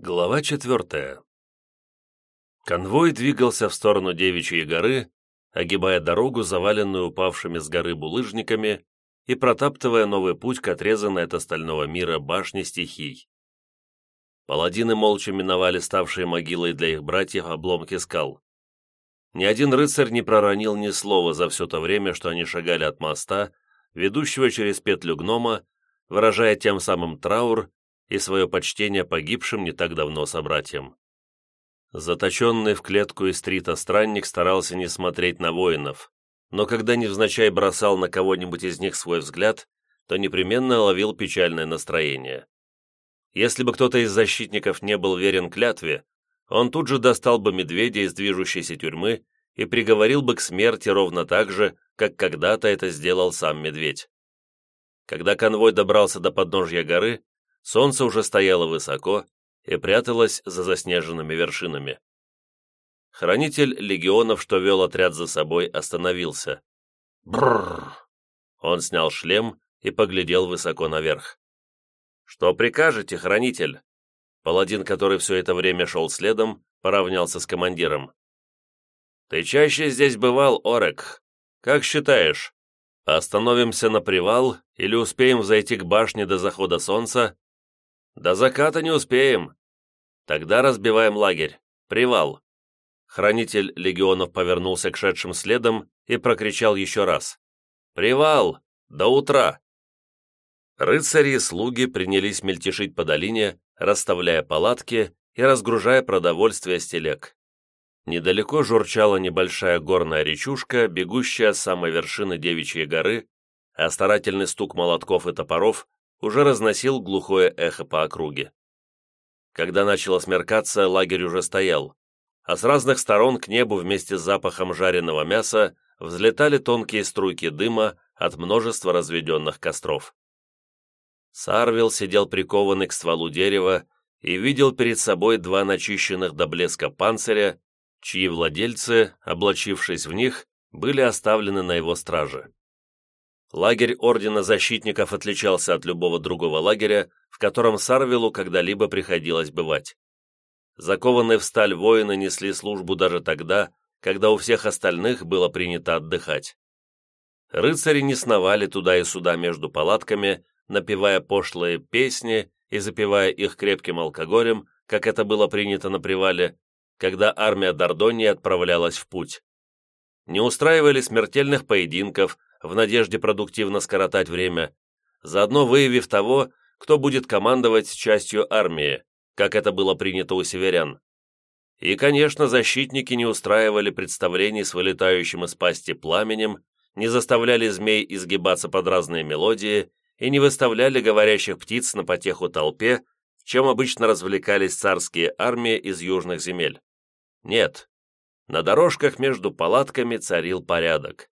Глава четвертая. Конвой двигался в сторону Девичьей горы, огибая дорогу, заваленную упавшими с горы булыжниками и протаптывая новый путь к отрезанной от остального мира башне стихий. Паладины молча миновали ставшие могилой для их братьев обломки скал. Ни один рыцарь не проронил ни слова за все то время, что они шагали от моста, ведущего через петлю гнома, выражая тем самым траур и свое почтение погибшим не так давно собратьям. Заточенный в клетку из стрита странник старался не смотреть на воинов, но когда невзначай бросал на кого-нибудь из них свой взгляд, то непременно ловил печальное настроение. Если бы кто-то из защитников не был верен клятве, он тут же достал бы медведя из движущейся тюрьмы и приговорил бы к смерти ровно так же, как когда-то это сделал сам медведь. Когда конвой добрался до подножья горы, Солнце уже стояло высоко и пряталось за заснеженными вершинами. Хранитель легионов, что вел отряд за собой, остановился. Бррр! Он снял шлем и поглядел высоко наверх. «Что прикажете, хранитель?» Паладин, который все это время шел следом, поравнялся с командиром. «Ты чаще здесь бывал, Орек. Как считаешь, остановимся на привал или успеем зайти к башне до захода солнца «До заката не успеем. Тогда разбиваем лагерь. Привал». Хранитель легионов повернулся к шедшим следом и прокричал еще раз. «Привал! До утра!» Рыцари и слуги принялись мельтешить по долине, расставляя палатки и разгружая продовольствие с телег. Недалеко журчала небольшая горная речушка, бегущая с самой вершины Девичьей горы, а старательный стук молотков и топоров уже разносил глухое эхо по округе. Когда начало смеркаться, лагерь уже стоял, а с разных сторон к небу вместе с запахом жареного мяса взлетали тонкие струйки дыма от множества разведенных костров. Сарвил сидел прикованный к стволу дерева и видел перед собой два начищенных до блеска панциря, чьи владельцы, облачившись в них, были оставлены на его страже. Лагерь Ордена Защитников отличался от любого другого лагеря, в котором Сарвилу когда-либо приходилось бывать. Закованные в сталь воины несли службу даже тогда, когда у всех остальных было принято отдыхать. Рыцари не сновали туда и сюда между палатками, напевая пошлые песни и запивая их крепким алкоголем, как это было принято на привале, когда армия Дордонии отправлялась в путь. Не устраивали смертельных поединков, в надежде продуктивно скоротать время, заодно выявив того, кто будет командовать частью армии, как это было принято у северян. И, конечно, защитники не устраивали представлений с вылетающим из пасти пламенем, не заставляли змей изгибаться под разные мелодии и не выставляли говорящих птиц на потеху толпе, чем обычно развлекались царские армии из южных земель. Нет, на дорожках между палатками царил порядок.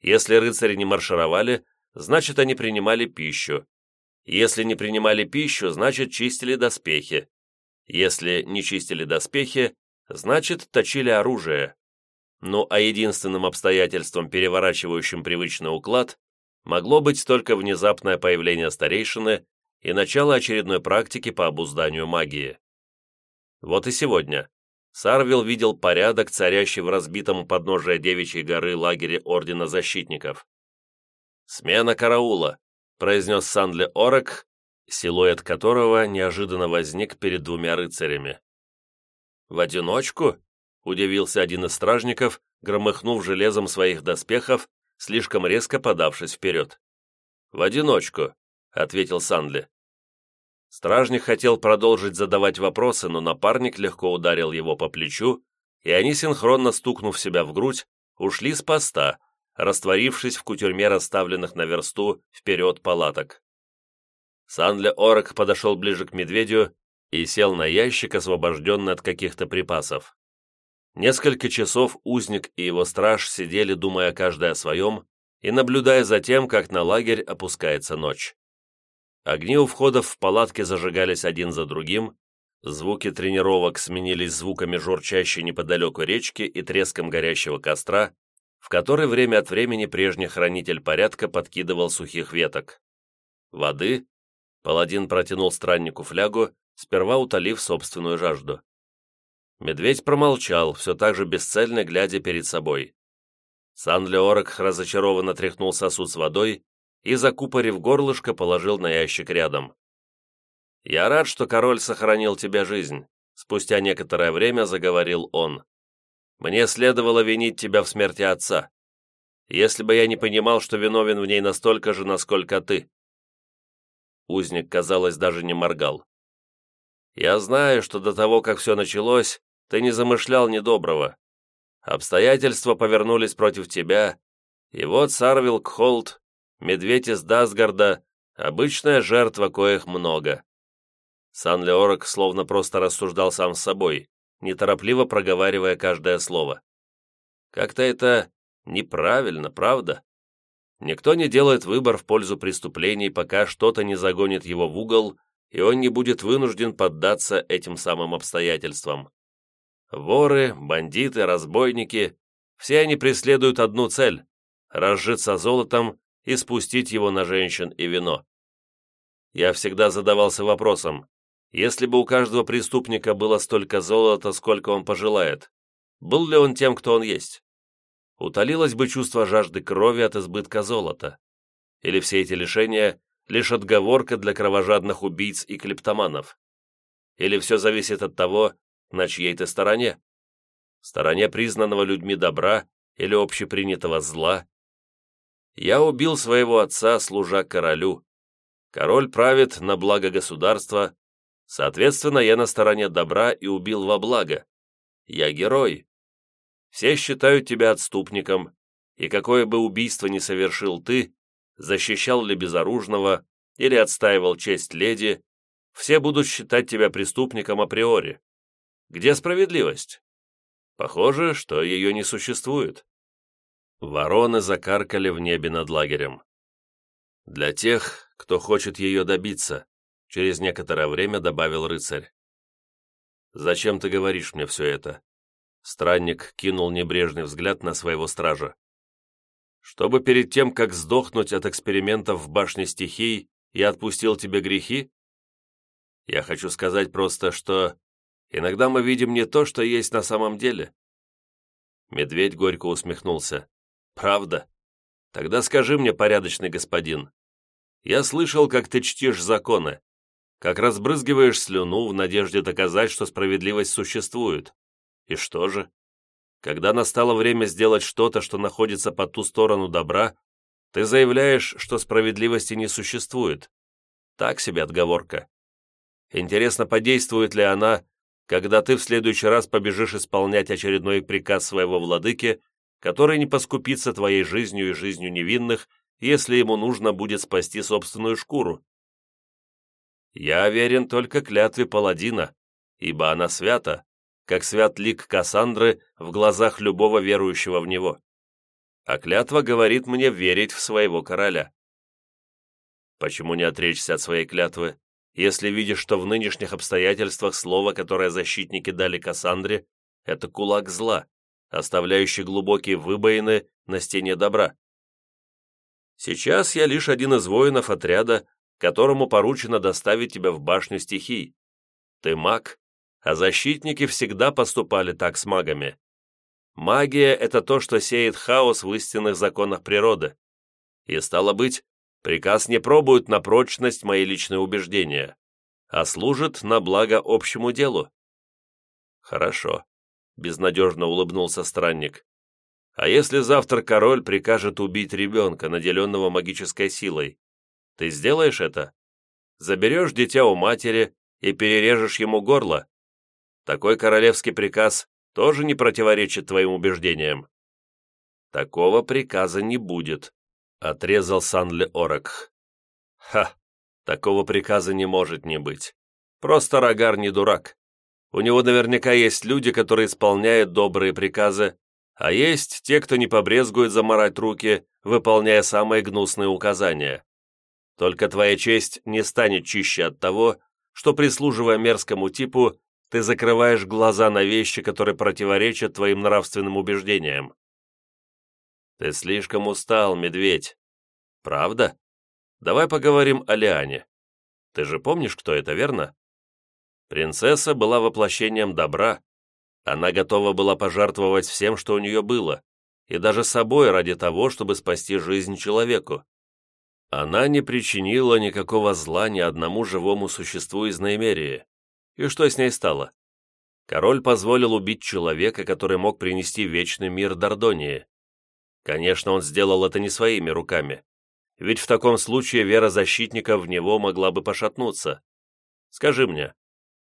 Если рыцари не маршировали, значит, они принимали пищу. Если не принимали пищу, значит, чистили доспехи. Если не чистили доспехи, значит, точили оружие. Ну а единственным обстоятельством, переворачивающим привычный уклад, могло быть только внезапное появление старейшины и начало очередной практики по обузданию магии. Вот и сегодня Сарвил видел порядок, царящий в разбитом подножия Девичьей горы лагере Ордена Защитников. «Смена караула», — произнес Сандле Орек, силуэт которого неожиданно возник перед двумя рыцарями. «В одиночку?» — удивился один из стражников, громыхнув железом своих доспехов, слишком резко подавшись вперед. «В одиночку», — ответил Сандли. Стражник хотел продолжить задавать вопросы, но напарник легко ударил его по плечу, и они, синхронно стукнув себя в грудь, ушли с поста, растворившись в кутюрьме расставленных на версту вперед палаток. Санля Орок подошел ближе к медведю и сел на ящик, освобожденный от каких-то припасов. Несколько часов узник и его страж сидели, думая каждый о своем, и наблюдая за тем, как на лагерь опускается ночь. Огни у входов в палатки зажигались один за другим, звуки тренировок сменились звуками журчащей неподалеку речки и треском горящего костра, в который время от времени прежний хранитель порядка подкидывал сухих веток. Воды, Паладин протянул страннику флягу, сперва утолив собственную жажду. Медведь промолчал, все так же бесцельно глядя перед собой. Сан-Леорок разочарованно тряхнул сосуд с водой и, закупорив горлышко, положил на ящик рядом. «Я рад, что король сохранил тебе жизнь», — спустя некоторое время заговорил он. «Мне следовало винить тебя в смерти отца, если бы я не понимал, что виновен в ней настолько же, насколько ты». Узник, казалось, даже не моргал. «Я знаю, что до того, как все началось, ты не замышлял недоброго. Обстоятельства повернулись против тебя, и вот Сарвил Кхолт, медведь из Дасгарда, обычная жертва, коих много. Сан-Леорок словно просто рассуждал сам с собой, неторопливо проговаривая каждое слово. Как-то это неправильно, правда? Никто не делает выбор в пользу преступлений, пока что-то не загонит его в угол, и он не будет вынужден поддаться этим самым обстоятельствам. Воры, бандиты, разбойники – все они преследуют одну цель – разжиться золотом и спустить его на женщин и вино. Я всегда задавался вопросом, если бы у каждого преступника было столько золота, сколько он пожелает, был ли он тем, кто он есть? Утолилось бы чувство жажды крови от избытка золота? Или все эти лишения – лишь отговорка для кровожадных убийц и клептоманов? Или все зависит от того, на чьей ты стороне? Стороне признанного людьми добра или общепринятого зла? Я убил своего отца, служа королю. Король правит на благо государства, соответственно, я на стороне добра и убил во благо. Я герой. Все считают тебя отступником, и какое бы убийство ни совершил ты, защищал ли безоружного или отстаивал честь леди, все будут считать тебя преступником априори. Где справедливость? Похоже, что ее не существует. Вороны закаркали в небе над лагерем. Для тех, кто хочет ее добиться, через некоторое время добавил рыцарь. «Зачем ты говоришь мне все это?» Странник кинул небрежный взгляд на своего стража. «Чтобы перед тем, как сдохнуть от экспериментов в башне стихий, я отпустил тебе грехи? Я хочу сказать просто, что Иногда мы видим не то, что есть на самом деле». Медведь горько усмехнулся. «Правда? Тогда скажи мне, порядочный господин. Я слышал, как ты чтишь законы, как разбрызгиваешь слюну в надежде доказать, что справедливость существует. И что же? Когда настало время сделать что-то, что находится по ту сторону добра, ты заявляешь, что справедливости не существует. Так себе отговорка. Интересно, подействует ли она когда ты в следующий раз побежишь исполнять очередной приказ своего владыки, который не поскупится твоей жизнью и жизнью невинных, если ему нужно будет спасти собственную шкуру. Я верен только клятве паладина, ибо она свята, как свят лик Кассандры в глазах любого верующего в него. А клятва говорит мне верить в своего короля. Почему не отречься от своей клятвы? если видишь, что в нынешних обстоятельствах слово, которое защитники дали Кассандре, это кулак зла, оставляющий глубокие выбоины на стене добра. Сейчас я лишь один из воинов отряда, которому поручено доставить тебя в башню стихий. Ты маг, а защитники всегда поступали так с магами. Магия — это то, что сеет хаос в истинных законах природы. И, стало быть, Приказ не пробует на прочность мои личные убеждения, а служит на благо общему делу. Хорошо, безнадежно улыбнулся странник. А если завтра король прикажет убить ребенка, наделенного магической силой, ты сделаешь это? Заберешь дитя у матери и перережешь ему горло? Такой королевский приказ тоже не противоречит твоим убеждениям. Такого приказа не будет, Отрезал Санли Оракх. Ха, такого приказа не может не быть. Просто Рагар не дурак. У него наверняка есть люди, которые исполняют добрые приказы, а есть те, кто не побрезгует заморать руки, выполняя самые гнусные указания. Только твоя честь не станет чище от того, что, прислуживая мерзкому типу, ты закрываешь глаза на вещи, которые противоречат твоим нравственным убеждениям. «Ты слишком устал, медведь». «Правда? Давай поговорим о Лиане. Ты же помнишь, кто это, верно? Принцесса была воплощением добра. Она готова была пожертвовать всем, что у нее было, и даже собой ради того, чтобы спасти жизнь человеку. Она не причинила никакого зла ни одному живому существу из наимерии. И что с ней стало? Король позволил убить человека, который мог принести вечный мир Дордонии. Конечно, он сделал это не своими руками, ведь в таком случае вера защитника в него могла бы пошатнуться. Скажи мне,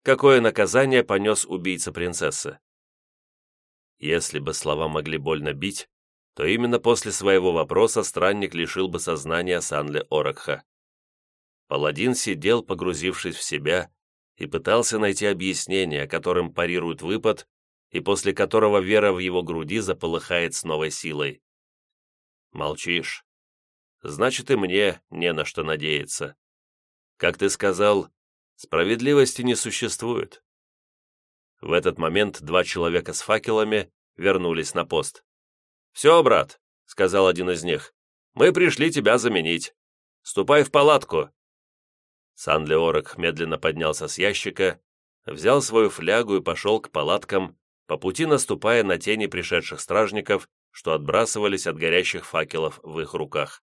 какое наказание понес убийца принцессы? Если бы слова могли больно бить, то именно после своего вопроса странник лишил бы сознания Санле Оракха. Паладин сидел, погрузившись в себя, и пытался найти объяснение, которым парирует выпад, и после которого вера в его груди заполыхает с новой силой. Молчишь. Значит, и мне не на что надеяться. Как ты сказал, справедливости не существует. В этот момент два человека с факелами вернулись на пост. «Все, брат», — сказал один из них, — «мы пришли тебя заменить. Ступай в палатку». Сан-Леорок медленно поднялся с ящика, взял свою флягу и пошел к палаткам, по пути наступая на тени пришедших стражников, что отбрасывались от горящих факелов в их руках.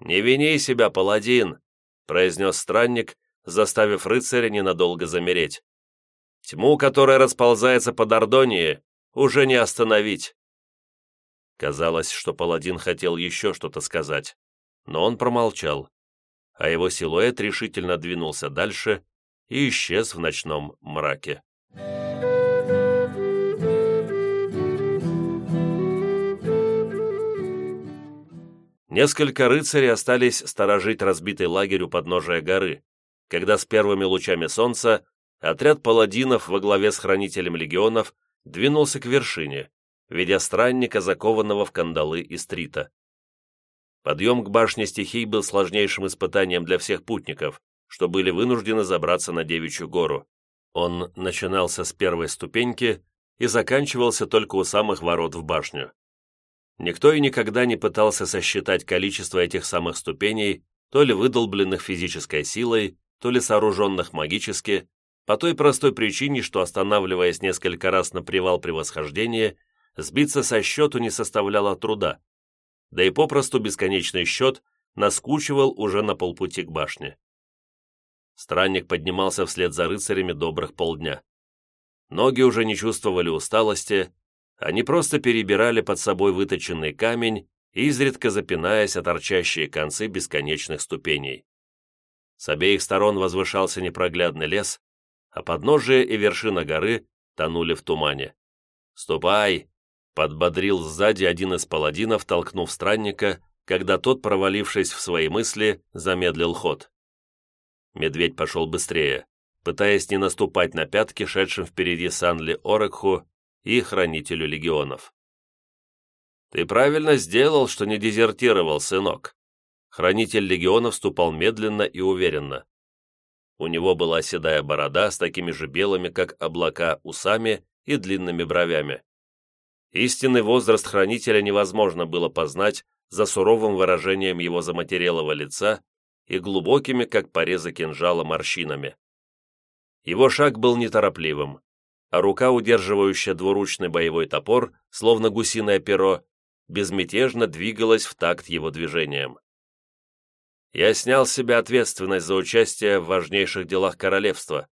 «Не вини себя, паладин!» — произнес странник, заставив рыцаря ненадолго замереть. «Тьму, которая расползается по Дордонии, уже не остановить. Казалось, что паладин хотел еще что-то сказать, но он промолчал, а его силуэт решительно двинулся дальше и исчез в ночном мраке. Несколько рыцарей остались сторожить разбитый лагерь у подножия горы, когда с первыми лучами солнца отряд паладинов во главе с хранителем легионов двинулся к вершине, ведя странника, закованного в кандалы и стрита. Подъем к башне стихий был сложнейшим испытанием для всех путников, что были вынуждены забраться на Девичью гору. Он начинался с первой ступеньки и заканчивался только у самых ворот в башню. Никто и никогда не пытался сосчитать количество этих самых ступеней, то ли выдолбленных физической силой, то ли сооруженных магически, по той простой причине, что, останавливаясь несколько раз на привал при восхождении, сбиться со счету не составляло труда, да и попросту бесконечный счет наскучивал уже на полпути к башне. Странник поднимался вслед за рыцарями добрых полдня. Ноги уже не чувствовали усталости, они просто перебирали под собой выточенный камень, изредка запинаясь о торчащие концы бесконечных ступеней. С обеих сторон возвышался непроглядный лес, а подножие и вершина горы тонули в тумане. «Ступай!» Подбодрил сзади один из паладинов, толкнув странника, когда тот, провалившись в свои мысли, замедлил ход. Медведь пошел быстрее, пытаясь не наступать на пятки шедшим впереди Санли Орекху и хранителю легионов. «Ты правильно сделал, что не дезертировал, сынок». Хранитель легионов ступал медленно и уверенно. У него была седая борода с такими же белыми, как облака, усами и длинными бровями. Истинный возраст хранителя невозможно было познать за суровым выражением его заматерелого лица и глубокими, как порезы кинжала, морщинами. Его шаг был неторопливым, а рука, удерживающая двуручный боевой топор, словно гусиное перо, безмятежно двигалась в такт его движением. Я снял с себя ответственность за участие в важнейших делах королевства,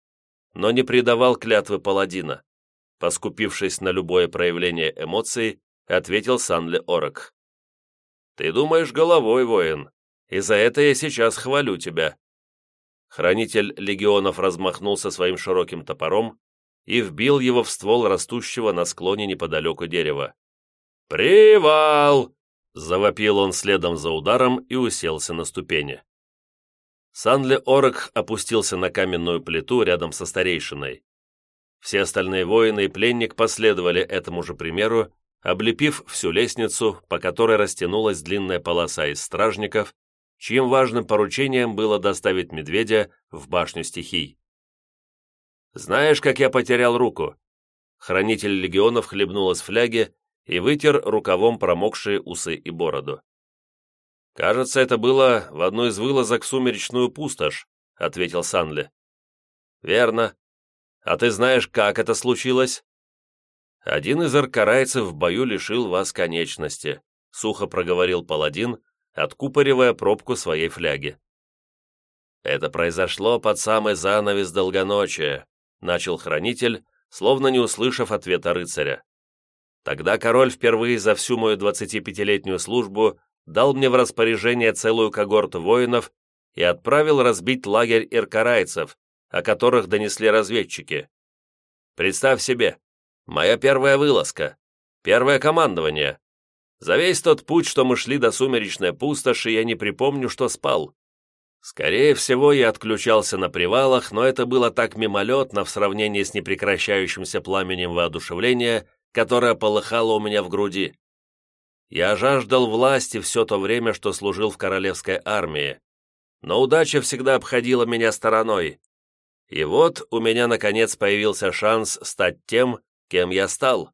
но не предавал клятвы паладина поскупившись на любое проявление эмоций, ответил Санле Орок. «Ты думаешь головой, воин, и за это я сейчас хвалю тебя». Хранитель легионов размахнулся своим широким топором и вбил его в ствол растущего на склоне неподалеку дерева. «Привал!» — завопил он следом за ударом и уселся на ступени. Санле Орок опустился на каменную плиту рядом со старейшиной. Все остальные воины и пленник последовали этому же примеру, облепив всю лестницу, по которой растянулась длинная полоса из стражников, чьим важным поручением было доставить медведя в башню стихий. «Знаешь, как я потерял руку?» Хранитель легионов хлебнул из фляги и вытер рукавом промокшие усы и бороду. «Кажется, это было в одной из вылазок в сумеречную пустошь, ответил Санли. «Верно. А ты знаешь, как это случилось?» «Один из аркарайцев в бою лишил вас конечности», — сухо проговорил паладин, откупоривая пробку своей фляги. «Это произошло под самый занавес долгоночия», — начал хранитель, словно не услышав ответа рыцаря. «Тогда король впервые за всю мою двадцатипятилетнюю службу дал мне в распоряжение целую когорту воинов и отправил разбить лагерь иркарайцев, о которых донесли разведчики. Представь себе, моя первая вылазка, первое командование. За весь тот путь, что мы шли до сумеречной пустоши, я не припомню, что спал. Скорее всего, я отключался на привалах, но это было так мимолетно в сравнении с непрекращающимся пламенем воодушевления, которое полыхало у меня в груди. Я жаждал власти все то время, что служил в королевской армии, но удача всегда обходила меня стороной. И вот у меня, наконец, появился шанс стать тем, кем я стал.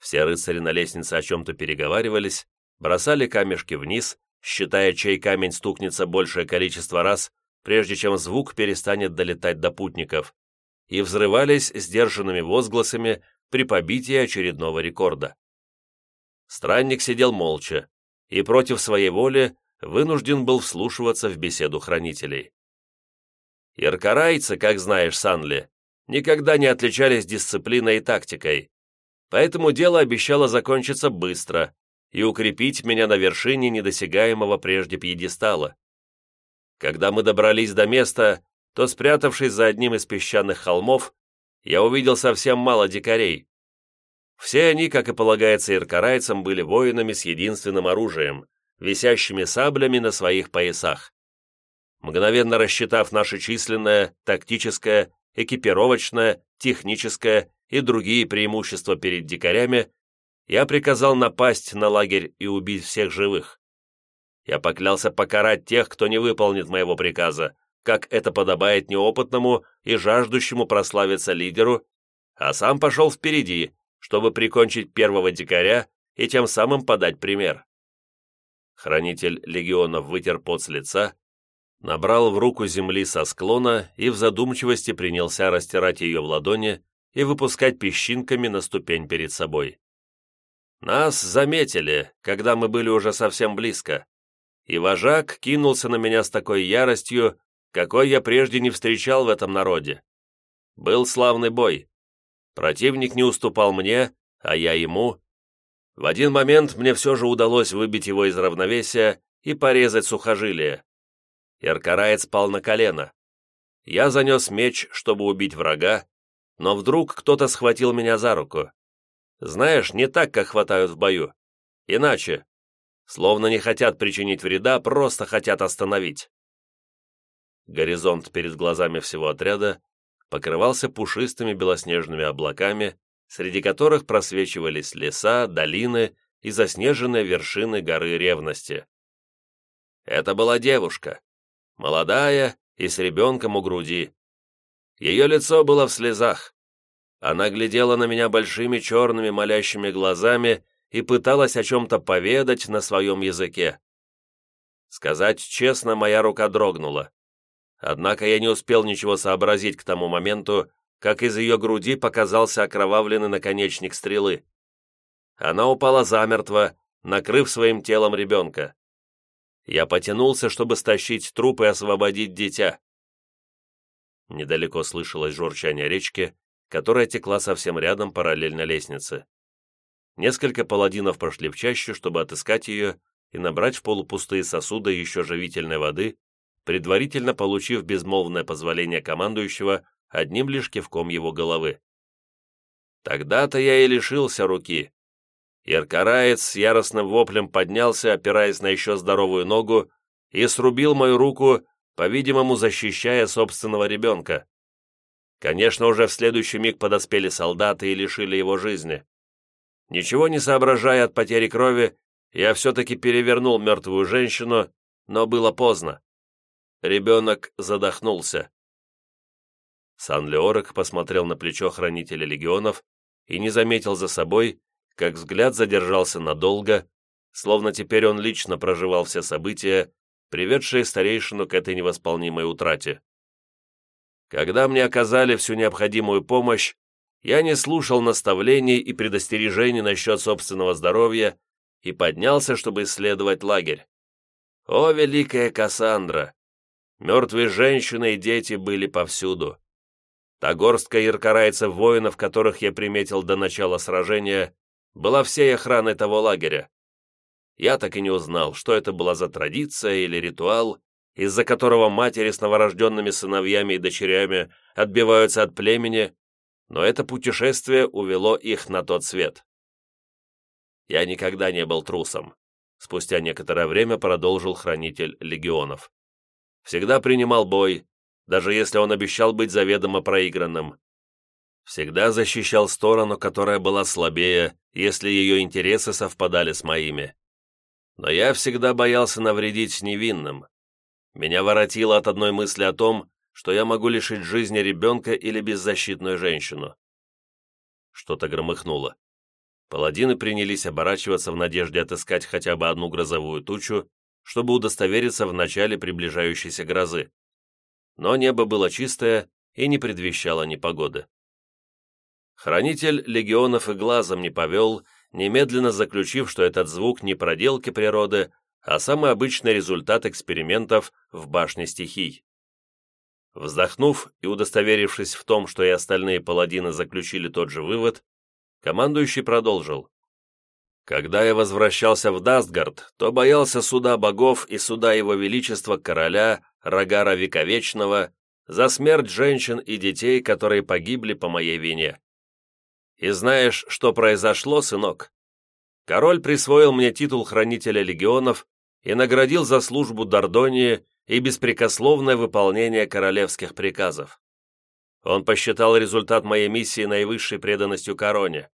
Все рыцари на лестнице о чем-то переговаривались, бросали камешки вниз, считая, чей камень стукнется большее количество раз, прежде чем звук перестанет долетать до путников, и взрывались сдержанными возгласами при побитии очередного рекорда. Странник сидел молча и против своей воли вынужден был вслушиваться в беседу хранителей. Яркарайцы, как знаешь, Санли, никогда не отличались дисциплиной и тактикой, поэтому дело обещало закончиться быстро, и укрепить меня на вершине недосягаемого прежде пьедестала. Когда мы добрались до места, то, спрятавшись за одним из песчаных холмов, я увидел совсем мало дикарей. Все они, как и полагается иркарайцам, были воинами с единственным оружием, висящими саблями на своих поясах. Мгновенно рассчитав наше численное, тактическое, экипировочное, техническое и другие преимущества перед дикарями, я приказал напасть на лагерь и убить всех живых. Я поклялся покарать тех, кто не выполнит моего приказа, как это подобает неопытному и жаждущему прославиться лидеру, а сам пошел впереди, чтобы прикончить первого дикаря и тем самым подать пример. Хранитель легионов вытер пот с лица, набрал в руку земли со склона и в задумчивости принялся растирать ее в ладони и выпускать песчинками на ступень перед собой. Нас заметили, когда мы были уже совсем близко, и вожак кинулся на меня с такой яростью, какой я прежде не встречал в этом народе. Был славный бой. Противник не уступал мне, а я ему. В один момент мне все же удалось выбить его из равновесия и порезать сухожилие. Яркараец пал на колено. Я занес меч, чтобы убить врага, но вдруг кто-то схватил меня за руку. Знаешь, не так, как хватают в бою. Иначе. Словно не хотят причинить вреда, просто хотят остановить. Горизонт перед глазами всего отряда покрывался пушистыми белоснежными облаками, среди которых просвечивались леса, долины и заснеженные вершины горы ревности. Это была девушка, молодая и с ребенком у груди. Ее лицо было в слезах, она глядела на меня большими черными молящими глазами и пыталась о чем-то поведать на своем языке. Сказать честно, моя рука дрогнула. Однако я не успел ничего сообразить к тому моменту, как из ее груди показался окровавленный наконечник стрелы. Она упала замертво, накрыв своим телом ребенка. Я потянулся, чтобы стащить труп и освободить дитя. Недалеко слышалось журчание речки, которая текла совсем рядом параллельно лестнице. Несколько паладинов прошли в чащу, чтобы отыскать ее и набрать в полупустые сосуды еще живительной воды, предварительно получив безмолвное позволение командующего одним лишь кивком его головы. Тогда-то я и лишился руки. Яркараец с яростным воплем поднялся, опираясь на еще здоровую ногу, и срубил мою руку, по-видимому, защищая собственного ребенка. Конечно, уже в следующий миг подоспели солдаты и лишили его жизни. Ничего не соображая от потери крови, я все-таки перевернул мертвую женщину, но было поздно. Ребенок задохнулся. Сан-Леорок посмотрел на плечо хранителя легионов и не заметил за собой, как взгляд задержался надолго, словно теперь он лично проживал все события приведшие старейшину к этой невосполнимой утрате. Когда мне оказали всю необходимую помощь, я не слушал наставлений и предостережений насчет собственного здоровья и поднялся, чтобы исследовать лагерь. О, великая Кассандра! Мертвые женщины и дети были повсюду. Та горстка яркорайцев-воинов, которых я приметил до начала сражения, была всей охраной того лагеря. Я так и не узнал, что это была за традиция или ритуал, из-за которого матери с новорожденными сыновьями и дочерями отбиваются от племени, но это путешествие увело их на тот свет. Я никогда не был трусом. Спустя некоторое время продолжил хранитель легионов. Всегда принимал бой, даже если он обещал быть заведомо проигранным. Всегда защищал сторону, которая была слабее, если ее интересы совпадали с моими. Но я всегда боялся навредить невинным. Меня воротило от одной мысли о том, что я могу лишить жизни ребенка или беззащитную женщину. Что-то громыхнуло. Паладины принялись оборачиваться в надежде отыскать хотя бы одну грозовую тучу, чтобы удостовериться в начале приближающейся грозы. Но небо было чистое и не предвещало непогоды. Хранитель легионов и глазом не повел, немедленно заключив, что этот звук не проделки природы, а самый обычный результат экспериментов в башне стихий. Вздохнув и удостоверившись в том, что и остальные паладины заключили тот же вывод, командующий продолжил. «Когда я возвращался в Дастгард, то боялся суда богов и суда его величества короля Рогара Вековечного за смерть женщин и детей, которые погибли по моей вине. И знаешь, что произошло, сынок? Король присвоил мне титул хранителя легионов и наградил за службу Дордонии и беспрекословное выполнение королевских приказов. Он посчитал результат моей миссии наивысшей преданностью короне.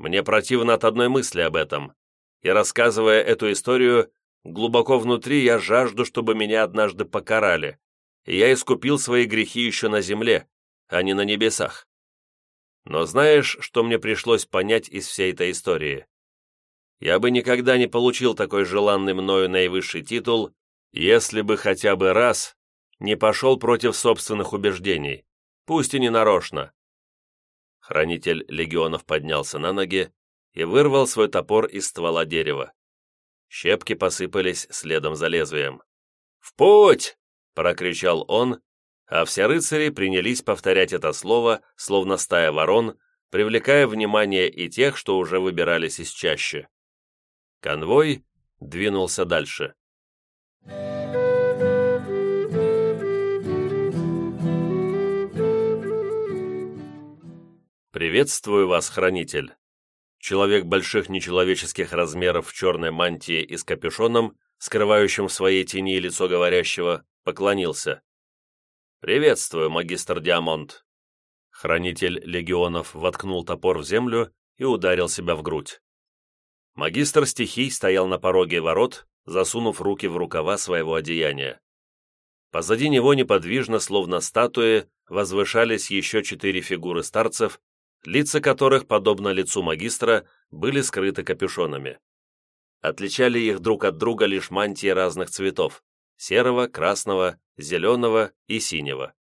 Мне противно от одной мысли об этом, и рассказывая эту историю, глубоко внутри я жажду, чтобы меня однажды покарали, и я искупил свои грехи еще на земле, а не на небесах. Но знаешь, что мне пришлось понять из всей этой истории? Я бы никогда не получил такой желанный мною наивысший титул, если бы хотя бы раз не пошел против собственных убеждений, пусть и не нарочно. Хранитель легионов поднялся на ноги и вырвал свой топор из ствола дерева. Щепки посыпались следом за лезвием. «В путь!» — прокричал он, а все рыцари принялись повторять это слово, словно стая ворон, привлекая внимание и тех, что уже выбирались из чащи. Конвой двинулся дальше. «Приветствую вас, хранитель!» Человек больших нечеловеческих размеров в черной мантии и с капюшоном, скрывающим в своей тени лицо говорящего, поклонился. «Приветствую, магистр Диамонт!» Хранитель легионов воткнул топор в землю и ударил себя в грудь. Магистр стихий стоял на пороге ворот, засунув руки в рукава своего одеяния. Позади него неподвижно, словно статуи, возвышались еще четыре фигуры старцев, лица которых, подобно лицу магистра, были скрыты капюшонами. Отличали их друг от друга лишь мантии разных цветов – серого, красного, зеленого и синего.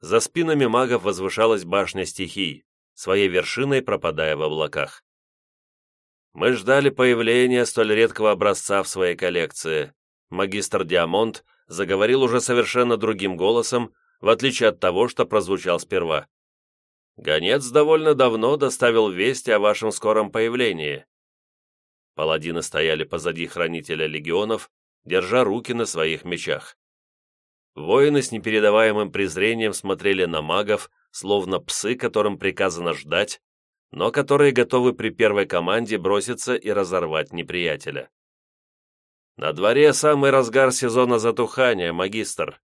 За спинами магов возвышалась башня стихий, своей вершиной пропадая в облаках. Мы ждали появления столь редкого образца в своей коллекции. Магистр Диамонт заговорил уже совершенно другим голосом, в отличие от того, что прозвучал сперва. Гонец довольно давно доставил весть о вашем скором появлении. Паладины стояли позади хранителя легионов, держа руки на своих мечах. Воины с непередаваемым презрением смотрели на магов, словно псы, которым приказано ждать, но которые готовы при первой команде броситься и разорвать неприятеля. На дворе самый разгар сезона затухания, магистр.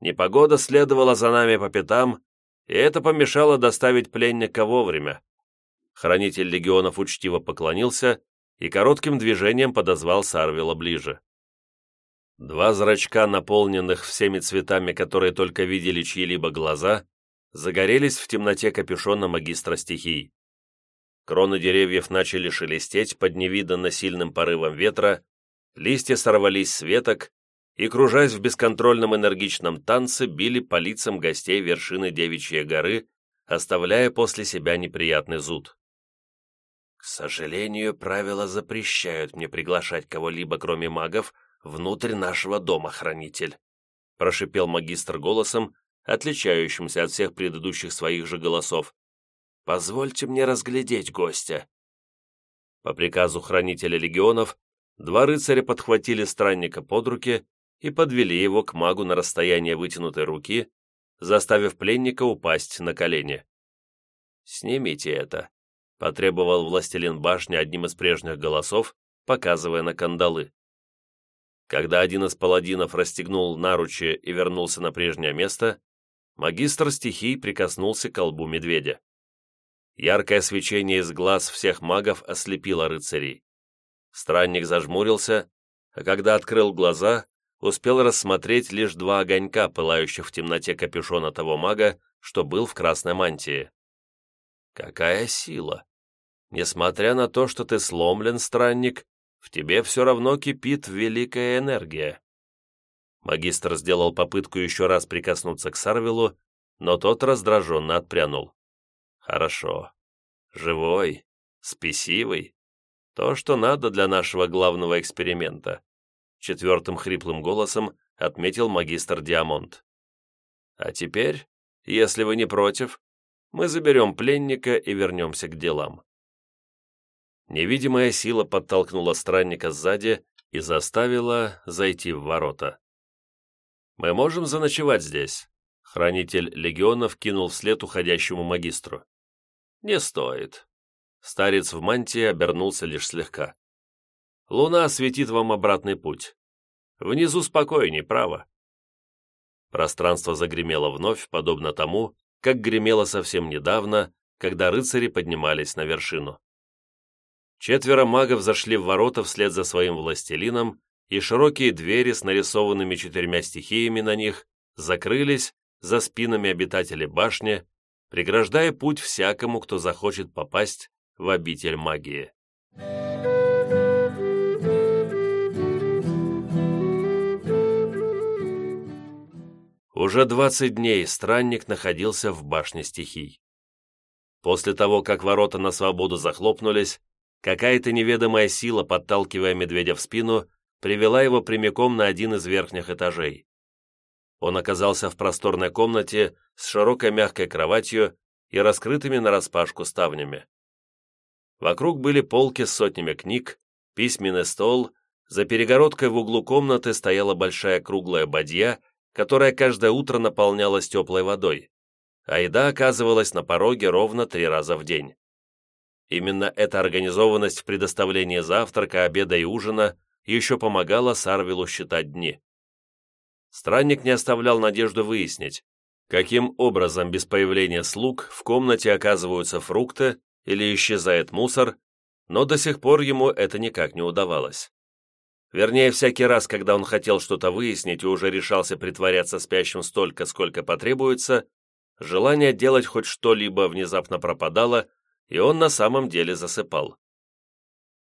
Непогода следовала за нами по пятам, и это помешало доставить пленника вовремя. Хранитель легионов учтиво поклонился и коротким движением подозвал Сарвила ближе. Два зрачка, наполненных всеми цветами, которые только видели чьи-либо глаза, загорелись в темноте капюшона магистра стихий. Кроны деревьев начали шелестеть под невиданно сильным порывом ветра, Листья сорвались с веток и, кружась в бесконтрольном энергичном танце, били по лицам гостей вершины Девичьей горы, оставляя после себя неприятный зуд. «К сожалению, правила запрещают мне приглашать кого-либо, кроме магов, внутрь нашего дома, хранитель», прошипел магистр голосом, отличающимся от всех предыдущих своих же голосов. «Позвольте мне разглядеть гостя». По приказу хранителя легионов, два рыцаря подхватили странника под руки и подвели его к магу на расстояние вытянутой руки, заставив пленника упасть на колени. «Снимите это», потребовал властелин башни одним из прежних голосов, показывая на кандалы. Когда один из паладинов расстегнул наручи и вернулся на прежнее место, магистр стихий прикоснулся к колбу медведя. Яркое свечение из глаз всех магов ослепило рыцарей. Странник зажмурился, а когда открыл глаза, успел рассмотреть лишь два огонька, пылающих в темноте капюшона того мага, что был в красной мантии. Какая сила! Несмотря на то, что ты сломлен, странник, в тебе все равно кипит великая энергия». Магистр сделал попытку еще раз прикоснуться к Сарвилу, но тот раздраженно отпрянул. «Хорошо. Живой, спесивый. То, что надо для нашего главного эксперимента», четвертым хриплым голосом отметил магистр Диамонт. «А теперь, если вы не против, мы заберем пленника и вернемся к делам». Невидимая сила подтолкнула странника сзади и заставила зайти в ворота. «Мы можем заночевать здесь?» Хранитель легионов кинул вслед уходящему магистру. «Не стоит». Старец в мантии обернулся лишь слегка. «Луна осветит вам обратный путь. Внизу спокойней, право». Пространство загремело вновь, подобно тому, как гремело совсем недавно, когда рыцари поднимались на вершину. Четверо магов зашли в ворота вслед за своим властелином, и широкие двери с нарисованными четырьмя стихиями на них закрылись за спинами обитателей башни, преграждая путь всякому, кто захочет попасть в обитель магии. Уже двадцать дней странник находился в башне стихий. После того, как ворота на свободу захлопнулись, Какая-то неведомая сила, подталкивая медведя в спину, привела его прямиком на один из верхних этажей. Он оказался в просторной комнате с широкой мягкой кроватью и раскрытыми нараспашку ставнями. Вокруг были полки с сотнями книг, письменный стол, за перегородкой в углу комнаты стояла большая круглая бадья, которая каждое утро наполнялась теплой водой, а еда оказывалась на пороге ровно три раза в день. Именно эта организованность в предоставлении завтрака, обеда и ужина еще помогала Сарвилу считать дни. Странник не оставлял надежды выяснить, каким образом без появления слуг в комнате оказываются фрукты или исчезает мусор, но до сих пор ему это никак не удавалось. Вернее, всякий раз, когда он хотел что-то выяснить и уже решался притворяться спящим столько, сколько потребуется, желание делать хоть что-либо внезапно пропадало, и он на самом деле засыпал.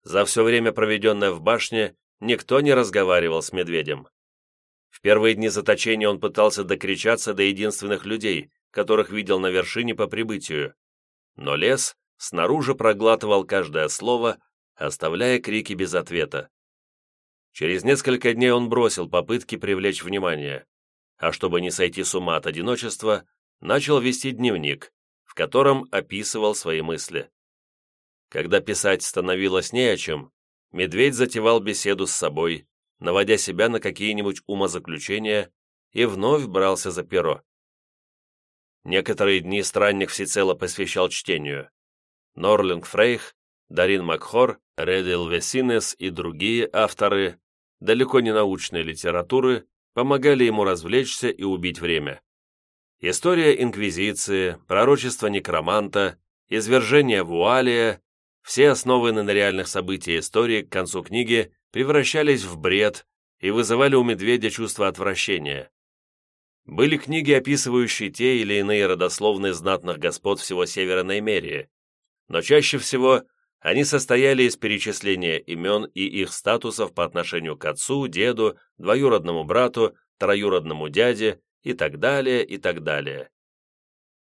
За все время, проведенное в башне, никто не разговаривал с медведем. В первые дни заточения он пытался докричаться до единственных людей, которых видел на вершине по прибытию. Но лес снаружи проглатывал каждое слово, оставляя крики без ответа. Через несколько дней он бросил попытки привлечь внимание, а чтобы не сойти с ума от одиночества, начал вести дневник, котором описывал свои мысли. Когда писать становилось не о чем, медведь затевал беседу с собой, наводя себя на какие-нибудь умозаключения, и вновь брался за перо. Некоторые дни странник всецело посвящал чтению. Норлинг Фрейх, Дарин Макхор, Редил Весинес и другие авторы далеко не научной литературы помогали ему развлечься и убить время. История Инквизиции, пророчество некроманта, извержение Вуалия, все основанные на реальных событиях истории к концу книги превращались в бред и вызывали у медведя чувство отвращения. Были книги, описывающие те или иные родословные знатных господ всего Северной Мерии, но чаще всего Они состояли из перечисления имен и их статусов по отношению к отцу, деду, двоюродному брату, троюродному дяде и так далее, и так далее.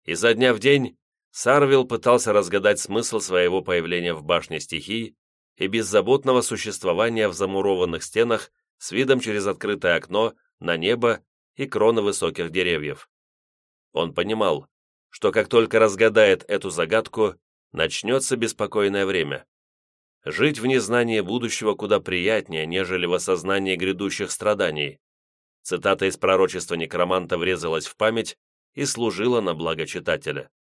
Изо дня в день Сарвилл пытался разгадать смысл своего появления в башне стихий и беззаботного существования в замурованных стенах с видом через открытое окно на небо и кроны высоких деревьев. Он понимал, что как только разгадает эту загадку, начнется беспокойное время. Жить в незнании будущего куда приятнее, нежели в осознании грядущих страданий. Цитата из пророчества некроманта врезалась в память и служила на благо читателя.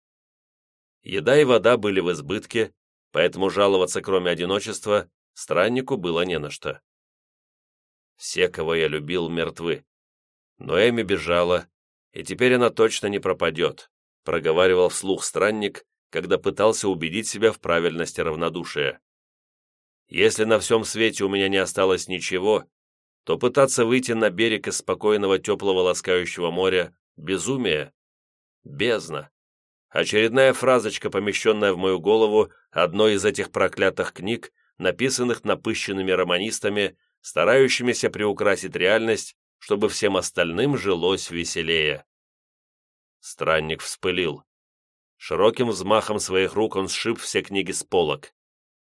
Еда и вода были в избытке, поэтому жаловаться, кроме одиночества, страннику было не на что. Все, кого я любил, мертвы. Но Эми бежала, и теперь она точно не пропадет, проговаривал вслух странник, когда пытался убедить себя в правильности равнодушия. Если на всем свете у меня не осталось ничего, то пытаться выйти на берег из спокойного теплого ласкающего моря — безумие, бездна. Очередная фразочка, помещенная в мою голову одной из этих проклятых книг, написанных напыщенными романистами, старающимися приукрасить реальность, чтобы всем остальным жилось веселее. Странник вспылил. Широким взмахом своих рук он сшиб все книги с полок.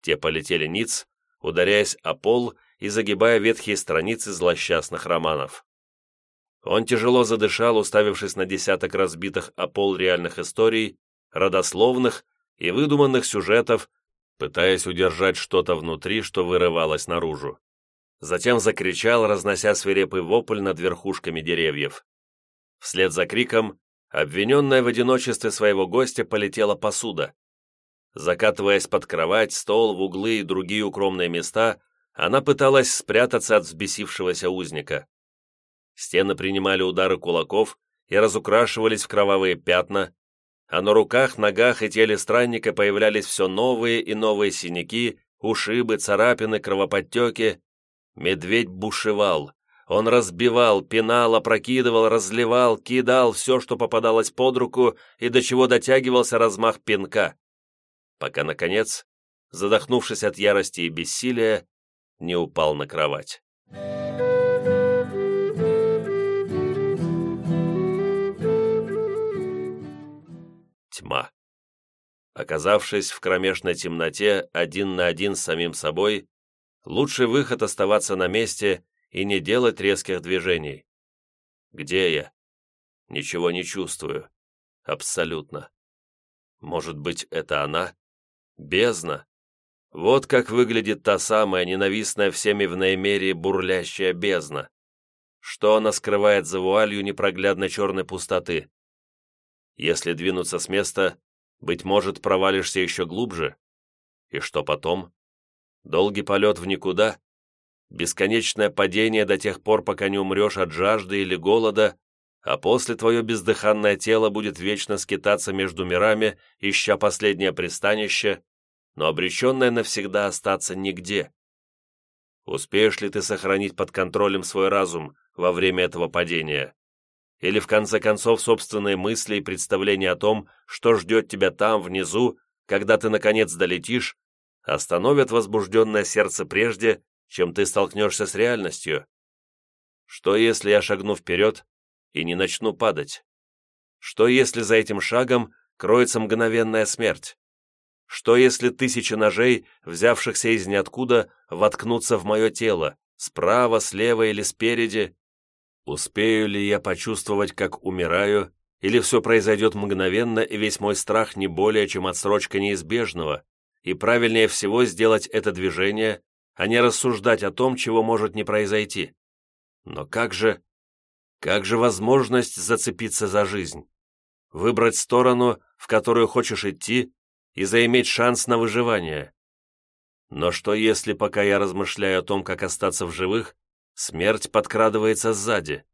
Те полетели ниц, ударяясь о пол и загибая ветхие страницы злосчастных романов. Он тяжело задышал, уставившись на десяток разбитых о пол реальных историй, родословных и выдуманных сюжетов, пытаясь удержать что-то внутри, что вырывалось наружу. Затем закричал, разнося свирепый вопль над верхушками деревьев. Вслед за криком, обвиненная в одиночестве своего гостя, полетела посуда. Закатываясь под кровать, стол, в углы и другие укромные места, она пыталась спрятаться от взбесившегося узника. Стены принимали удары кулаков и разукрашивались в кровавые пятна, а на руках, ногах и теле странника появлялись все новые и новые синяки, ушибы, царапины, кровоподтеки. Медведь бушевал. Он разбивал, пинал, опрокидывал, разливал, кидал все, что попадалось под руку и до чего дотягивался размах пинка. Пока, наконец, задохнувшись от ярости и бессилия, не упал на кровать. тьма. Оказавшись в кромешной темноте один на один с самим собой, лучший выход оставаться на месте и не делать резких движений. Где я? Ничего не чувствую. Абсолютно. Может быть, это она? Бездна? Вот как выглядит та самая ненавистная всеми в наимерии бурлящая бездна. Что она скрывает за вуалью непроглядной черной пустоты? Если двинуться с места, быть может, провалишься еще глубже. И что потом? Долгий полет в никуда? Бесконечное падение до тех пор, пока не умрешь от жажды или голода, а после твое бездыханное тело будет вечно скитаться между мирами, ища последнее пристанище, но обреченное навсегда остаться нигде. Успеешь ли ты сохранить под контролем свой разум во время этого падения? или в конце концов собственные мысли и представления о том, что ждет тебя там, внизу, когда ты, наконец, долетишь, остановят возбужденное сердце прежде, чем ты столкнешься с реальностью? Что, если я шагну вперед и не начну падать? Что, если за этим шагом кроется мгновенная смерть? Что, если тысячи ножей, взявшихся из ниоткуда, воткнутся в мое тело, справа, слева или спереди, Успею ли я почувствовать, как умираю, или все произойдет мгновенно, и весь мой страх не более, чем отсрочка неизбежного, и правильнее всего сделать это движение, а не рассуждать о том, чего может не произойти. Но как же... Как же возможность зацепиться за жизнь? Выбрать сторону, в которую хочешь идти, и заиметь шанс на выживание. Но что если, пока я размышляю о том, как остаться в живых, Смерть подкрадывается сзади.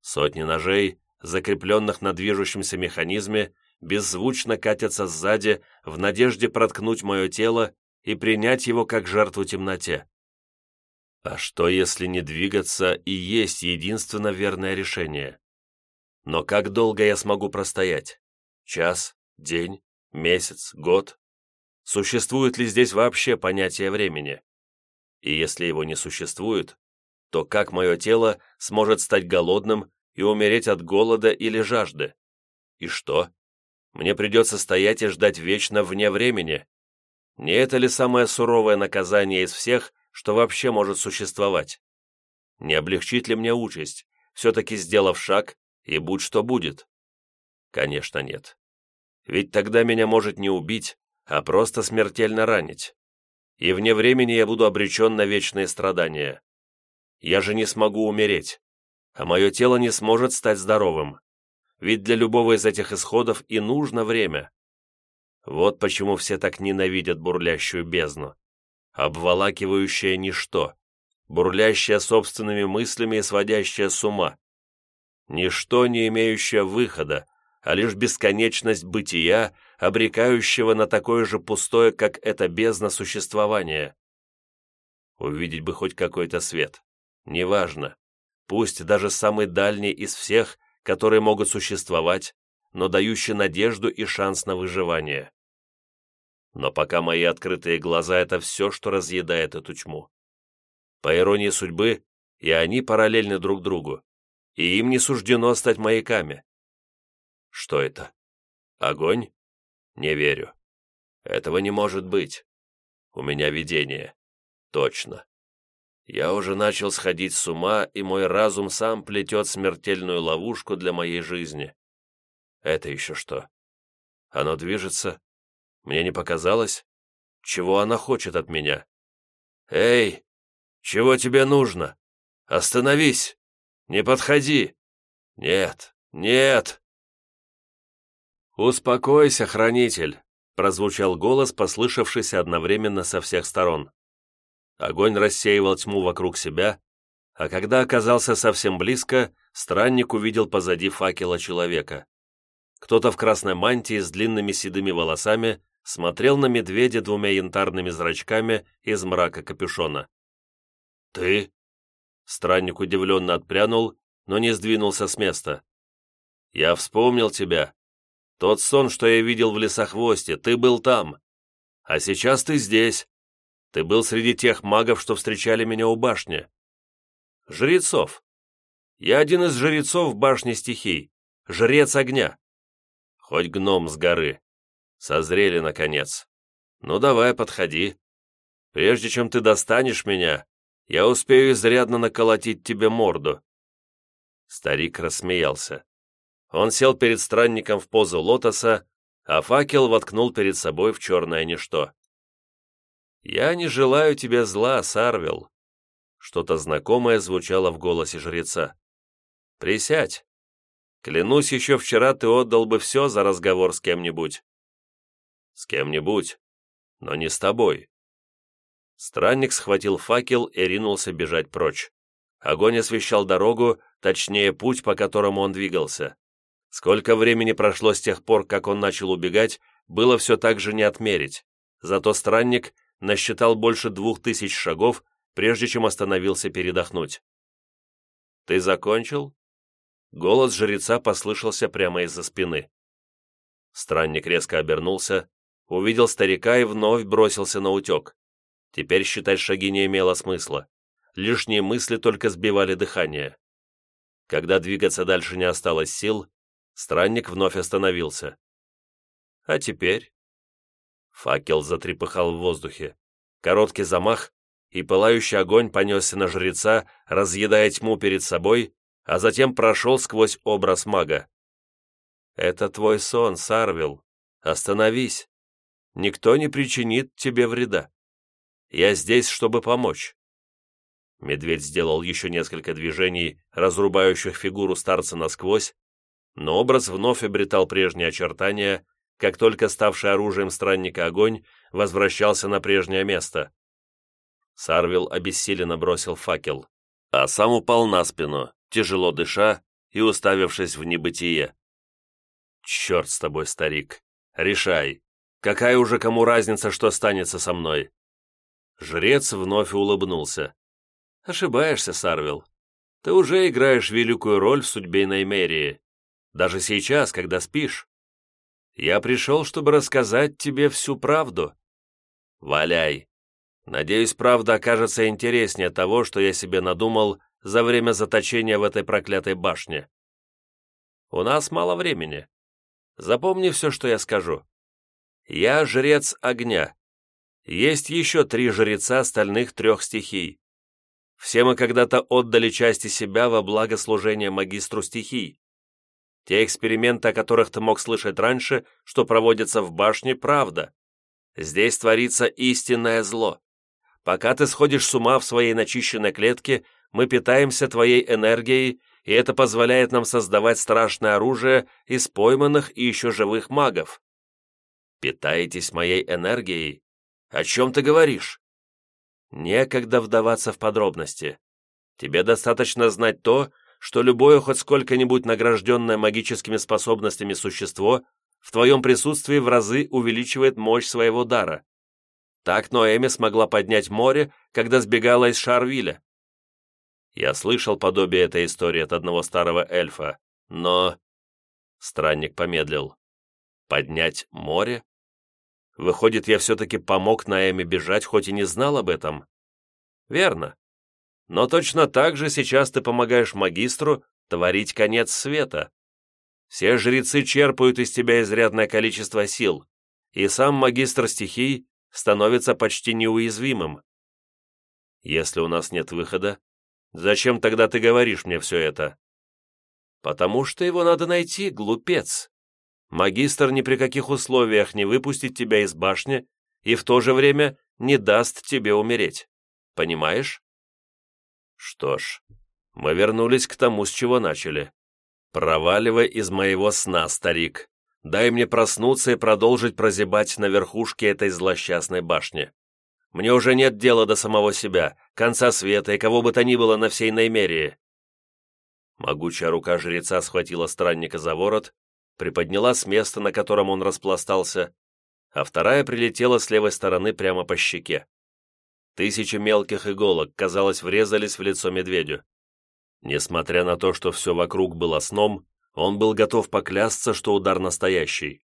Сотни ножей, закрепленных на движущемся механизме, беззвучно катятся сзади в надежде проткнуть мое тело и принять его как жертву темноте. А что, если не двигаться и есть единственно верное решение? Но как долго я смогу простоять? Час, день, месяц, год? существует ли здесь вообще понятие времени? И если его не существует, то как мое тело сможет стать голодным и умереть от голода или жажды? И что? Мне придется стоять и ждать вечно вне времени? Не это ли самое суровое наказание из всех, что вообще может существовать? Не облегчит ли мне участь, все-таки сделав шаг, и будь что будет? Конечно, нет. Ведь тогда меня может не убить, а просто смертельно ранить. И вне времени я буду обречен на вечные страдания. Я же не смогу умереть, а мое тело не сможет стать здоровым. Ведь для любого из этих исходов и нужно время. Вот почему все так ненавидят бурлящую бездну. Обволакивающее ничто, бурлящее собственными мыслями и сводящее с ума. Ничто, не имеющее выхода, а лишь бесконечность бытия, обрекающего на такое же пустое, как эта бездна существования. Увидеть бы хоть какой-то свет. Неважно. Пусть даже самый дальний из всех, которые могут существовать, но дающий надежду и шанс на выживание. Но пока мои открытые глаза — это все, что разъедает эту тьму. По иронии судьбы, и они параллельны друг другу, и им не суждено стать маяками. Что это? Огонь? Не верю. Этого не может быть. У меня видение. Точно. Я уже начал сходить с ума, и мой разум сам плетет смертельную ловушку для моей жизни. Это еще что? Оно движется? Мне не показалось? Чего она хочет от меня? Эй, чего тебе нужно? Остановись! Не подходи! Нет, нет! «Успокойся, хранитель!» — прозвучал голос, послышавшийся одновременно со всех сторон. Огонь рассеивал тьму вокруг себя, а когда оказался совсем близко, странник увидел позади факела человека. Кто-то в красной мантии с длинными седыми волосами смотрел на медведя двумя янтарными зрачками из мрака капюшона. «Ты?» Странник удивленно отпрянул, но не сдвинулся с места. «Я вспомнил тебя», тот сон, что я видел в лесохвосте, ты был там. А сейчас ты здесь. Ты был среди тех магов, что встречали меня у башни. Жрецов. Я один из жрецов башни стихий. Жрец огня. Хоть гном с горы. Созрели, наконец. Ну, давай, подходи. Прежде чем ты достанешь меня, я успею изрядно наколотить тебе морду». Старик рассмеялся. Он сел перед странником в позу лотоса, а факел воткнул перед собой в черное ничто. «Я не желаю тебе зла, Сарвел», что-то знакомое звучало в голосе жреца. «Присядь. Клянусь, еще вчера ты отдал бы все за разговор с кем-нибудь». «С кем-нибудь, но не с тобой». Странник схватил факел и ринулся бежать прочь. Огонь освещал дорогу, точнее путь, по которому он двигался. Сколько времени прошло с тех пор, как он начал убегать, было все так же не отмерить. Зато странник насчитал больше двух тысяч шагов, прежде чем остановился передохнуть. «Ты закончил?» Голос жреца послышался прямо из-за спины. Странник резко обернулся, увидел старика и вновь бросился на утек. Теперь считать шаги не имело смысла. Лишние мысли только сбивали дыхание. Когда двигаться дальше не осталось сил, Странник вновь остановился. «А теперь?» Факел затрепыхал в воздухе. Короткий замах, и пылающий огонь понесся на жреца, разъедая тьму перед собой, а затем прошел сквозь образ мага. «Это твой сон, Сарвил. Остановись. Никто не причинит тебе вреда. Я здесь, чтобы помочь». Медведь сделал еще несколько движений, разрубающих фигуру старца насквозь, но образ вновь обретал прежние очертания, как только ставший оружием странника огонь возвращался на прежнее место. Сарвил обессиленно бросил факел, а сам упал на спину, тяжело дыша и уставившись в небытие. «Черт с тобой, старик! Решай! Какая уже кому разница, что станется со мной?» Жрец вновь улыбнулся. «Ошибаешься, Сарвил. Ты уже играешь великую роль в судьбе Неймерии. Даже сейчас, когда спишь. Я пришел, чтобы рассказать тебе всю правду, «Валяй. Надеюсь, правда окажется интереснее того, что я себе надумал за время заточения в этой проклятой башне. У нас мало времени. Запомни все, что я скажу. Я жрец огня. Есть еще три жреца остальных трех стихий. Все мы когда-то отдали части себя во благо служения магистру стихий. Те эксперименты, о которых ты мог слышать раньше, что проводятся в башне, правда. Здесь творится истинное зло. Пока ты сходишь с ума в своей начищенной клетке, мы питаемся твоей энергией, и это позволяет нам создавать страшное оружие из пойманных и еще живых магов. Питаетесь моей энергией? О чем ты говоришь? Некогда вдаваться в подробности. Тебе достаточно знать то, что любое хоть сколько-нибудь награжденное магическими способностями существо в твоем присутствии в разы увеличивает мощь своего дара. Так Ноэми смогла поднять море, когда сбегала из Шарвиля. Я слышал подобие этой истории от одного старого эльфа, но... Странник помедлил. Поднять море? Выходит, я все-таки помог Наэме бежать, хоть и не знал об этом? Верно. Но точно так же сейчас ты помогаешь магистру творить конец света. Все жрецы черпают из тебя изрядное количество сил, и сам магистр стихий становится почти неуязвимым. Если у нас нет выхода, зачем тогда ты говоришь мне все это? Потому что его надо найти, глупец. Магистр ни при каких условиях не выпустит тебя из башни и в то же время не даст тебе умереть. Понимаешь? Что ж, мы вернулись к тому, с чего начали. Проваливай из моего сна, старик. Дай мне проснуться и продолжить прозябать на верхушке этой злосчастной башни. Мне уже нет дела до самого себя, конца света и кого бы то ни было на всей Наймерии». Могучая рука жреца схватила странника за ворот, приподняла с места, на котором он распластался, а вторая прилетела с левой стороны прямо по щеке. Тысячи мелких иголок, казалось, врезались в лицо медведю. Несмотря на то, что все вокруг было сном, он был готов поклясться, что удар настоящий.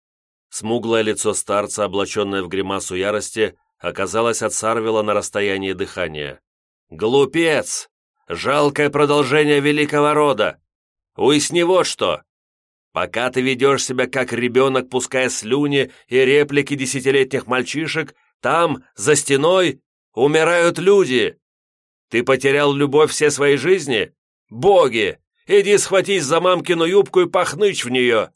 Смуглое лицо старца, облаченное в гримасу ярости, оказалось от Сарвила на расстоянии дыхания. «Глупец! Жалкое продолжение великого рода! Уясни вот что! Пока ты ведешь себя как ребенок, пуская слюни и реплики десятилетних мальчишек, там, за стеной, умирают люди! Ты потерял любовь всей своей жизни? Боги! Иди схватись за мамкину юбку и пахнычь в нее!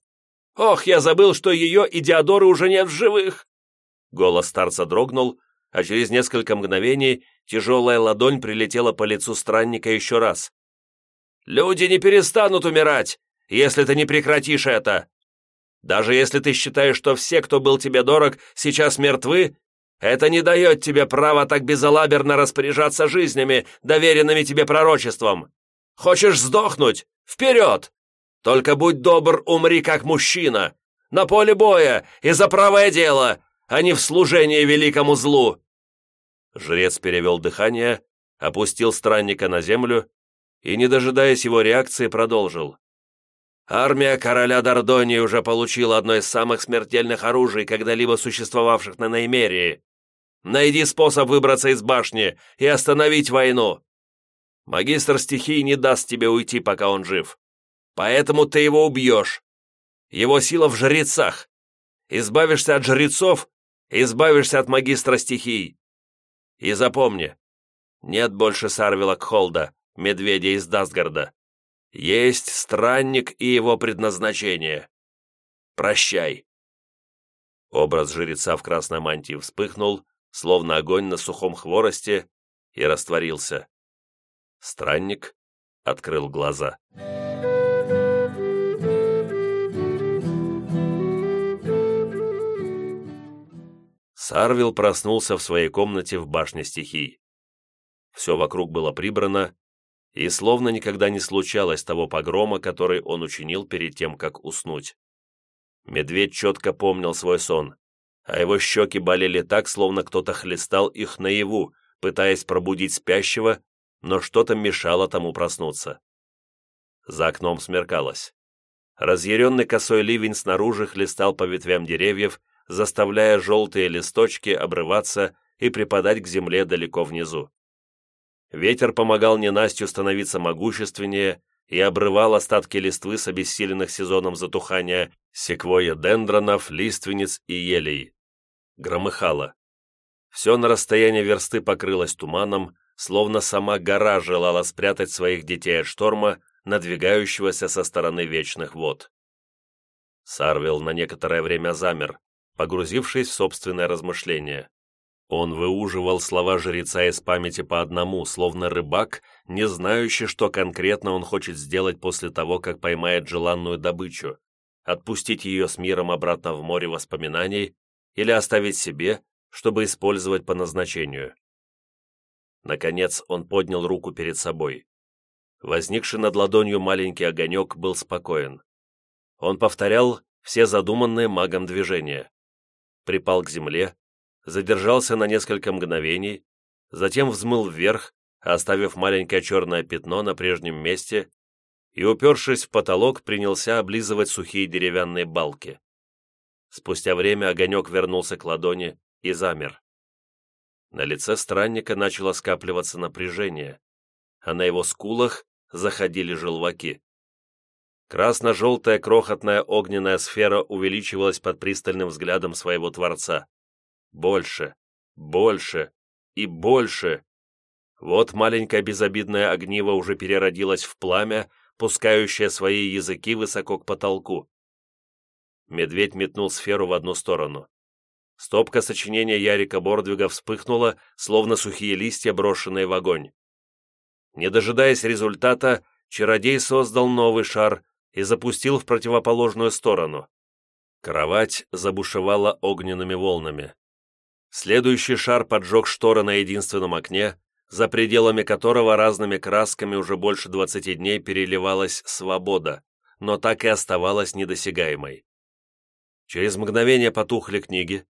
Ох, я забыл, что ее и Диодоры уже нет в живых!» Голос старца дрогнул, а через несколько мгновений тяжелая ладонь прилетела по лицу странника еще раз. «Люди не перестанут умирать, если ты не прекратишь это! Даже если ты считаешь, что все, кто был тебе дорог, сейчас мертвы, это не дает тебе права так безалаберно распоряжаться жизнями, доверенными тебе пророчеством. Хочешь сдохнуть? Вперед! Только будь добр, умри как мужчина! На поле боя и за правое дело, а не в служении великому злу!» Жрец перевел дыхание, опустил странника на землю и, не дожидаясь его реакции, продолжил. «Армия короля Дордонии уже получила одно из самых смертельных оружий, когда-либо существовавших на Неймерии. Найди способ выбраться из башни и остановить войну. Магистр стихий не даст тебе уйти, пока он жив. Поэтому ты его убьешь. Его сила в жрецах. Избавишься от жрецов, избавишься от магистра стихий. И запомни, нет больше Сарвила Кхолда, медведя из Дасгарда. Есть странник и его предназначение. Прощай. Образ жреца в красной мантии вспыхнул, словно огонь на сухом хворосте, и растворился. Странник открыл глаза. Сарвил проснулся в своей комнате в башне стихий. Все вокруг было прибрано, и словно никогда не случалось того погрома, который он учинил перед тем, как уснуть. Медведь четко помнил свой сон, а его щеки болели так, словно кто-то хлестал их наяву, пытаясь пробудить спящего но что-то мешало тому проснуться. За окном смеркалось. Разъяренный косой ливень снаружи хлестал по ветвям деревьев, заставляя желтые листочки обрываться и припадать к земле далеко внизу. Ветер помогал ненастью становиться могущественнее и обрывал остатки листвы с обессиленных сезоном затухания секвойя дендронов, лиственниц и елей. Громыхало. Все на расстоянии версты покрылось туманом, словно сама гора желала спрятать своих детей от шторма, надвигающегося со стороны вечных вод. Сарвил на некоторое время замер, погрузившись в собственное размышление. Он выуживал слова жреца из памяти по одному, словно рыбак, не знающий, что конкретно он хочет сделать после того, как поймает желанную добычу, отпустить ее с миром обратно в море воспоминаний или оставить себе, чтобы использовать по назначению. Наконец он поднял руку перед собой. Возникший над ладонью маленький огонек был спокоен. Он повторял все задуманные магом движения. Припал к земле, задержался на несколько мгновений, затем взмыл вверх, оставив маленькое черное пятно на прежнем месте и, упершись в потолок, принялся облизывать сухие деревянные балки. Спустя время огонек вернулся к ладони и замер. На лице странника начало скапливаться напряжение, а на его скулах заходили желваки. Красно-желтая крохотная огненная сфера увеличивалась под пристальным взглядом своего Творца. Больше, больше и больше. Вот маленькое безобидное огниво уже переродилось в пламя, пускающее свои языки высоко к потолку. Медведь метнул сферу в одну сторону. Стопка сочинения Ярика Бордвига вспыхнула, словно сухие листья, брошенные в огонь. Не дожидаясь результата, чародей создал новый шар и запустил в противоположную сторону. Кровать забушевала огненными волнами. Следующий шар поджег шторы на единственном окне, за пределами которого разными красками уже больше двадцати дней переливалась свобода, но так и оставалась недосягаемой. Через мгновение потухли книги,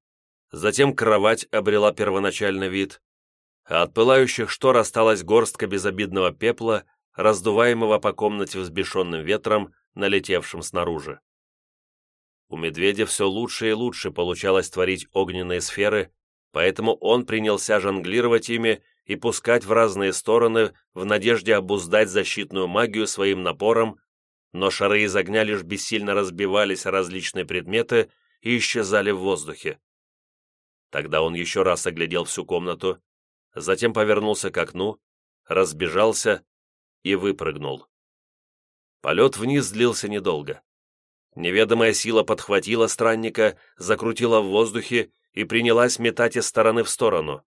затем кровать обрела первоначальный вид, а от пылающих штор осталась горстка безобидного пепла, раздуваемого по комнате взбешенным ветром, налетевшим снаружи. У медведя все лучше и лучше получалось творить огненные сферы, поэтому он принялся жонглировать ими и пускать в разные стороны в надежде обуздать защитную магию своим напором, но шары из огня лишь бессильно разбивались о различные предметы и исчезали в воздухе. Тогда он еще раз оглядел всю комнату, затем повернулся к окну, разбежался и выпрыгнул. Полет вниз длился недолго. Неведомая сила подхватила странника, закрутила в воздухе и принялась метать из стороны в сторону.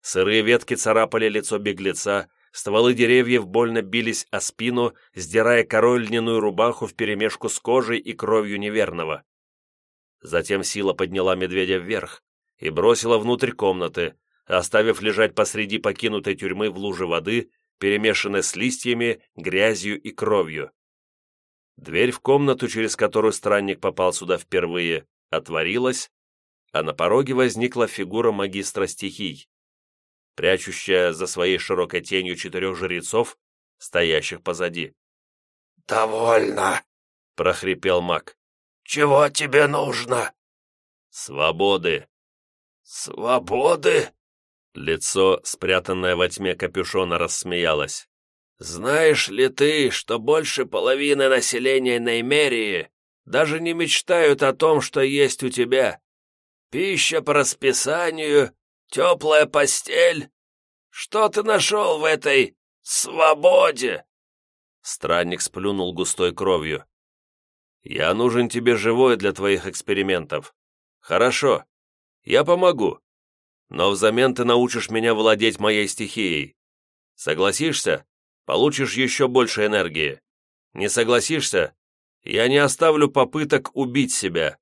Сырые ветки царапали лицо беглеца, стволы деревьев больно бились о спину, сдирая король льняную рубаху вперемешку с кожей и кровью неверного. Затем сила подняла медведя вверх и бросила внутрь комнаты, оставив лежать посреди покинутой тюрьмы в луже воды, перемешанной с листьями, грязью и кровью. Дверь в комнату, через которую странник попал сюда впервые, отворилась, а на пороге возникла фигура магистра стихий, прячущая за своей широкой тенью четырех жрецов, стоящих позади. «Довольно!» — прохрипел маг. «Чего тебе нужно?» «Свободы!» «Свободы?» Лицо, спрятанное во тьме капюшона, рассмеялось. «Знаешь ли ты, что больше половины населения Неймерии даже не мечтают о том, что есть у тебя? Пища по расписанию, теплая постель. Что ты нашел в этой свободе?» Странник сплюнул густой кровью. «Я нужен тебе живой для твоих экспериментов. Хорошо, я помогу. Но взамен ты научишь меня владеть моей стихией. Согласишься? Получишь еще больше энергии. Не согласишься? Я не оставлю попыток убить себя.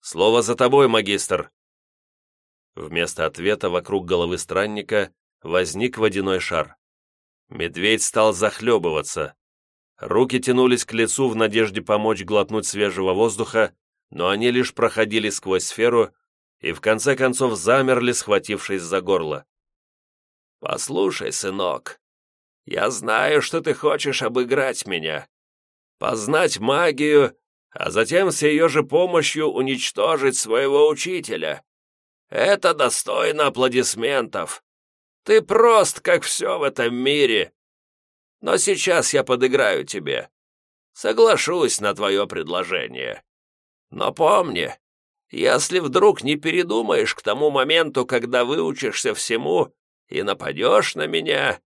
Слово за тобой, магистр!» Вместо ответа вокруг головы странника возник водяной шар. Медведь стал захлебываться. Руки тянулись к лицу в надежде помочь глотнуть свежего воздуха, но они лишь проходили сквозь сферу и в конце концов замерли, схватившись за горло. «Послушай, сынок, я знаю, что ты хочешь обыграть меня, познать магию а затем с ее же помощью уничтожить своего учителя. Это достойно аплодисментов. Ты прост, как все в этом мире. Но сейчас я подыграю тебе. Соглашусь на твое предложение. Но помни, если вдруг не передумаешь к тому моменту, когда выучишься всему и нападешь на меня,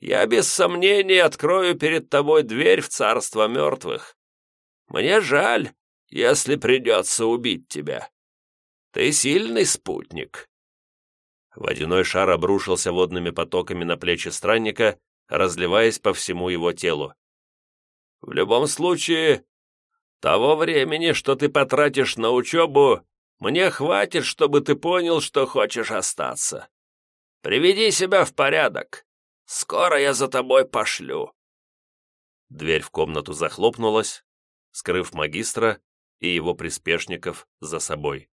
я без сомнения открою перед тобой дверь в царство мертвых. Мне жаль, если придется убить тебя. Ты сильный спутник». Водяной шар обрушился водными потоками на плечи странника, разливаясь по всему его телу. «В любом случае, того времени, что ты потратишь на учебу, мне хватит, чтобы ты понял, что хочешь остаться. Приведи себя в порядок. Скоро я за тобой пошлю». Дверь в комнату захлопнулась, скрыв магистра и его приспешников за собой.